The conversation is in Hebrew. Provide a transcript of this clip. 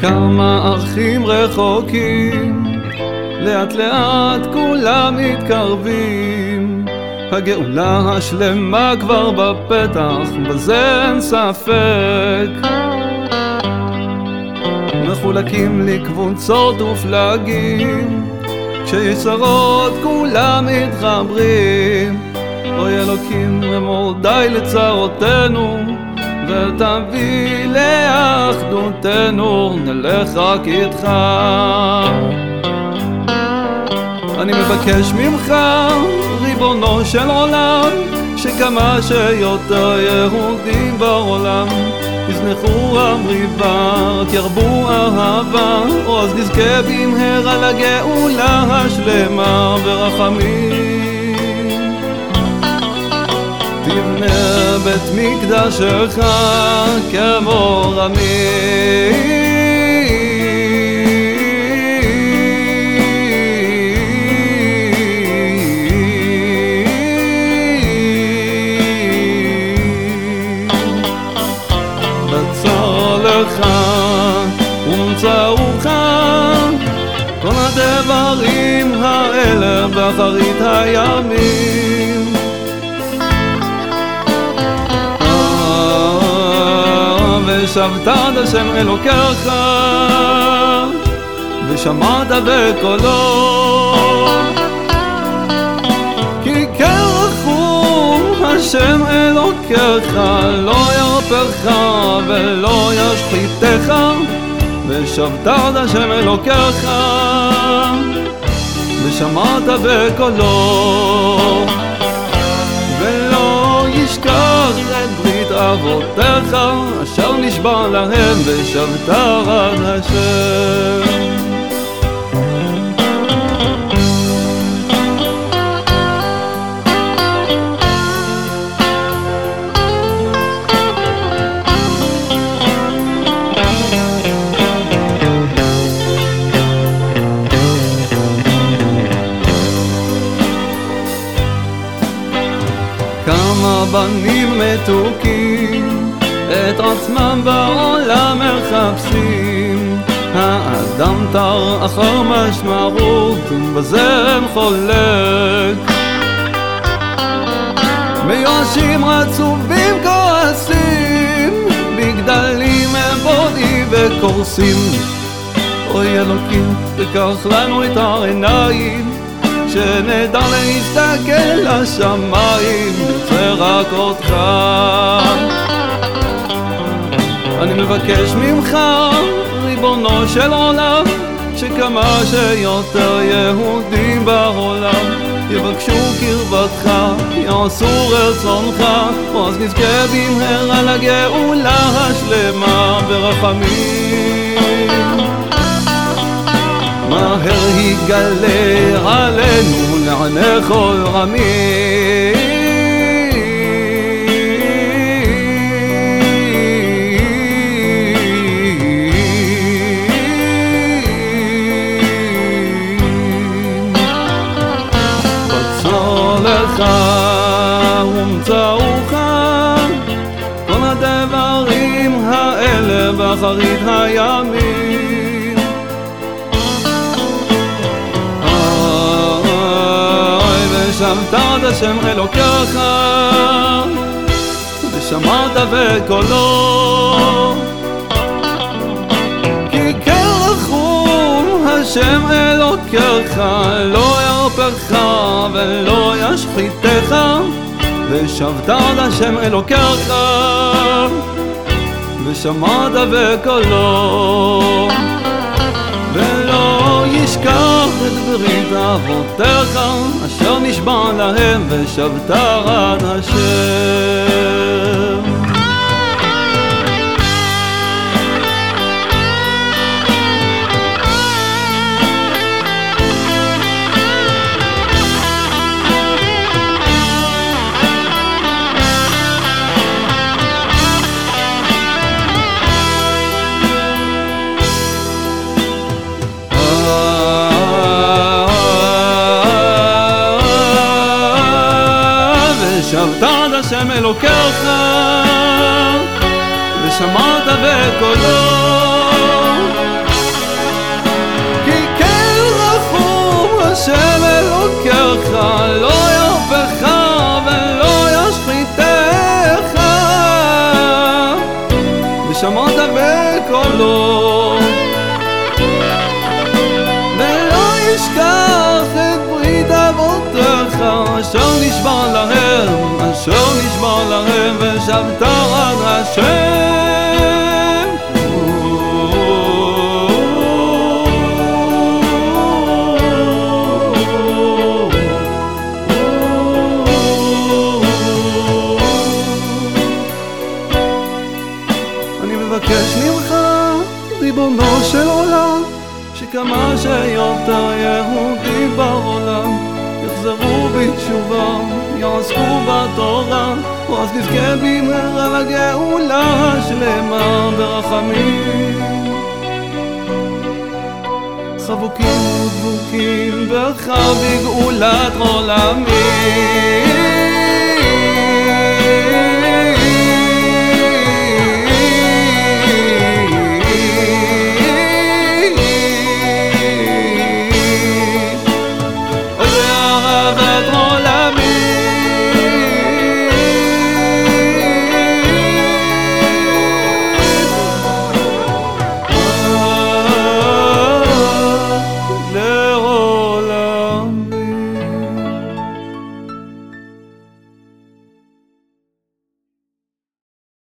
כמה אחים רחוקים, לאט לאט כולם מתקרבים. הגאולה השלמה כבר בפתח, בזה אין ספק. מחולקים לקבוצות ופלגים, כשיש צרות כולם מתחברים. אוי אלוקים אמור די לצרותינו ותביא לאחדותנו, נלך רק איתך. אני מבקש ממך, ריבונו של עולם, שכמה שיותר יהודים בעולם יזנחו המריבה, רק ירבו אהבה, או אז נזכה במהרה לגאולה השלמה ברחמים. תבנה בית מקדשך כמו רמים האלה באחרית הימים. ושבת עד השם אלוקיך ושמעת בקולו. כי כן רחום השם אלוקיך לא ירפך ולא ישחיתך ושבת עד השם אלוקיך ושמעת בקולו. ולא ישכח את ברית אבותיך אשר נשבע להם ושבת עד השם בנים מתוקים את עצמם בעולם מחפשים. האדם תר אחר משמעות בזה הם חולק. מיואשים רצובים כועסים בגדלים הם בודים וקורסים. אוי אלוקים תקח לנו את העיניים שנדע להסתכל לשמיים, נרצה רק אותך. אני מבקש ממך, ריבונו של עולם, שכמה שיותר יהודים בעולם יבקשו קרבתך, יעשו רצונך, אז נזכה במהרה לגאולה השלמה ברחמים. מהר יגלה עלינו לעיני כל רמים. בצור לך ומצאוך כל הדברים האלה באחרית הימים ושמת עד השם אלוקיך ושמעת בקולו. כי כן רחום השם אלוקיך לא ירפך ולא ישחיתך ושבת עד השם אלוקיך ושמעת בקולו. ולא ישכח את ברית אבותיך אשר נשבע להם ושבת עד השם השם אלוקיך ושמעת בקולו. כי כן רחום השם אלוקיך לא ירפך ולא ישחיתך. ושמעת נשבע להם ושבת עד השם. אני מבקש ממך, ריבונו של עולם, שכמה שיותר יהודים התורה, ואז נזכה במהרה לגאולה השלמה ברחמים. חבוקים ודבוקים בך בגאולת עולמים.